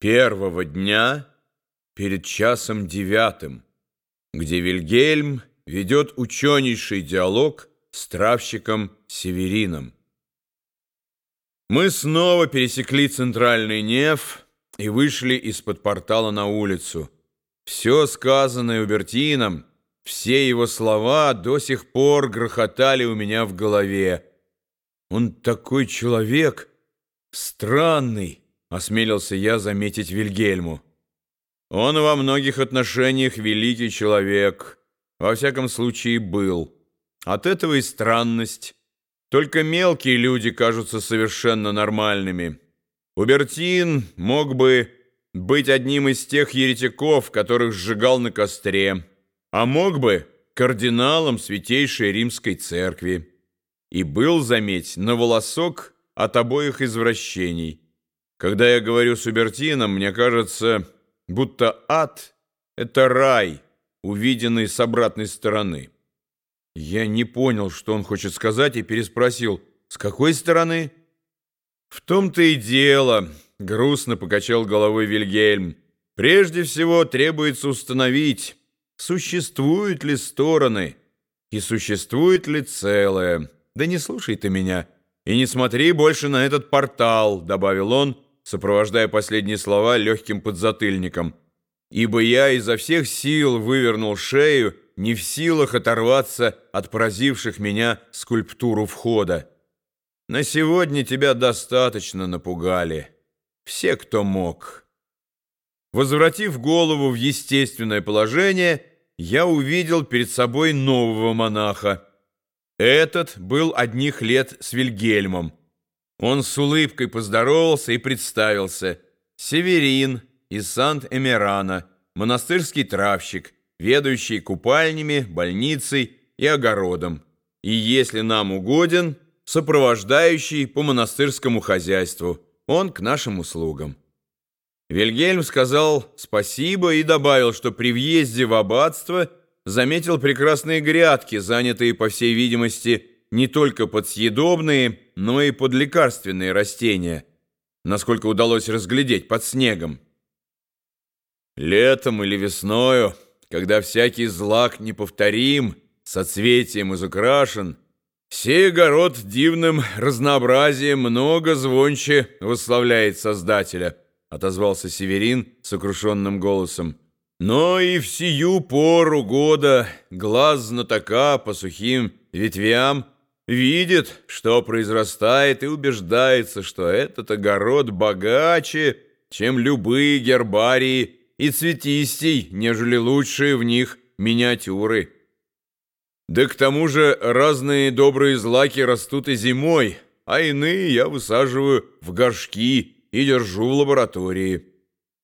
первого дня перед часом девятым, где Вильгельм ведет ученейший диалог с травщиком Северином. Мы снова пересекли центральный неф и вышли из-под портала на улицу. Все сказанное Убертином, все его слова до сих пор грохотали у меня в голове. Он такой человек, странный, осмелился я заметить Вильгельму. Он во многих отношениях великий человек, во всяком случае был. От этого и странность. Только мелкие люди кажутся совершенно нормальными. Убертин мог бы быть одним из тех еретиков, которых сжигал на костре, а мог бы кардиналом Святейшей Римской Церкви. И был, заметь, на волосок от обоих извращений. Когда я говорю с Убертином, мне кажется, будто ад — это рай, увиденный с обратной стороны. Я не понял, что он хочет сказать, и переспросил, «С какой стороны?» «В том-то и дело», — грустно покачал головой Вильгельм. «Прежде всего требуется установить, существуют ли стороны и существует ли целое. Да не слушай ты меня и не смотри больше на этот портал», — добавил он, сопровождая последние слова легким подзатыльником. «Ибо я изо всех сил вывернул шею, не в силах оторваться от поразивших меня скульптуру входа. На сегодня тебя достаточно напугали. Все, кто мог». Возвратив голову в естественное положение, я увидел перед собой нового монаха. Этот был одних лет с Вильгельмом. Он с улыбкой поздоровался и представился. Северин из Сант-Эмерана, монастырский травщик, ведающий купальнями, больницей и огородом. И, если нам угоден, сопровождающий по монастырскому хозяйству. Он к нашим услугам. Вильгельм сказал спасибо и добавил, что при въезде в аббатство заметил прекрасные грядки, занятые, по всей видимости, не только под съедобные, но и под лекарственные растения, насколько удалось разглядеть под снегом. Летом или весною, когда всякий злак неповторим, соцветием изукрашен, сей огород дивным разнообразием много звонче восславляет Создателя, отозвался Северин сокрушенным голосом. Но и в сию пору года глаз знатока по сухим ветвям видит, что произрастает, и убеждается, что этот огород богаче, чем любые гербарии, и цветистей, нежели лучшие в них миниатюры. Да к тому же разные добрые злаки растут и зимой, а иные я высаживаю в горшки и держу в лаборатории.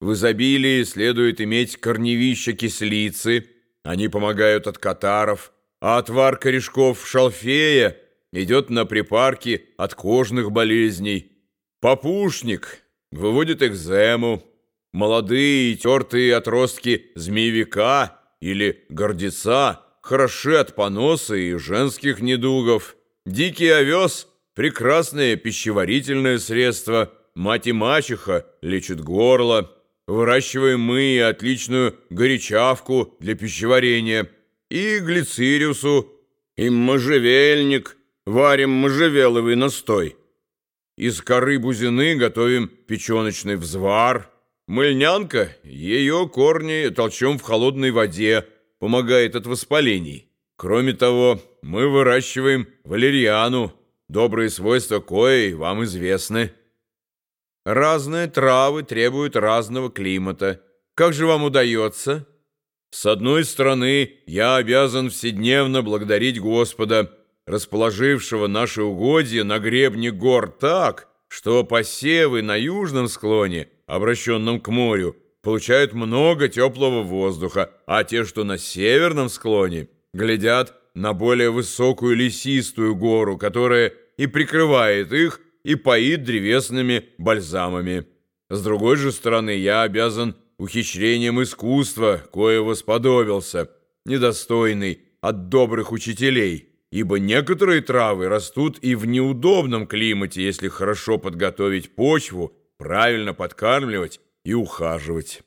В изобилии следует иметь корневища кислицы, они помогают от катаров, а отвар корешков шалфея идет на припарки от кожных болезней. Попушник выводит экзему, молодые и тертые отростки змеевика или гордеца хороши от поноса и женских недугов. Дикий овес – прекрасное пищеварительное средство, мать и мачеха лечат горло, выращиваем мы отличную горячавку для пищеварения, и глицириусу, и можжевельник – Варим можжевеловый настой. Из коры бузины готовим печеночный взвар. Мыльнянка, ее корни толчем в холодной воде, помогает от воспалений. Кроме того, мы выращиваем валерьяну, добрые свойства коей вам известны. Разные травы требуют разного климата. Как же вам удается? С одной стороны, я обязан вседневно благодарить Господа, расположившего наши угодья на гребне гор так, что посевы на южном склоне, обращенном к морю, получают много теплого воздуха, а те, что на северном склоне, глядят на более высокую лесистую гору, которая и прикрывает их, и поит древесными бальзамами. С другой же стороны, я обязан ухищрением искусства, коего сподобился, недостойный от добрых учителей» ибо некоторые травы растут и в неудобном климате, если хорошо подготовить почву, правильно подкармливать и ухаживать.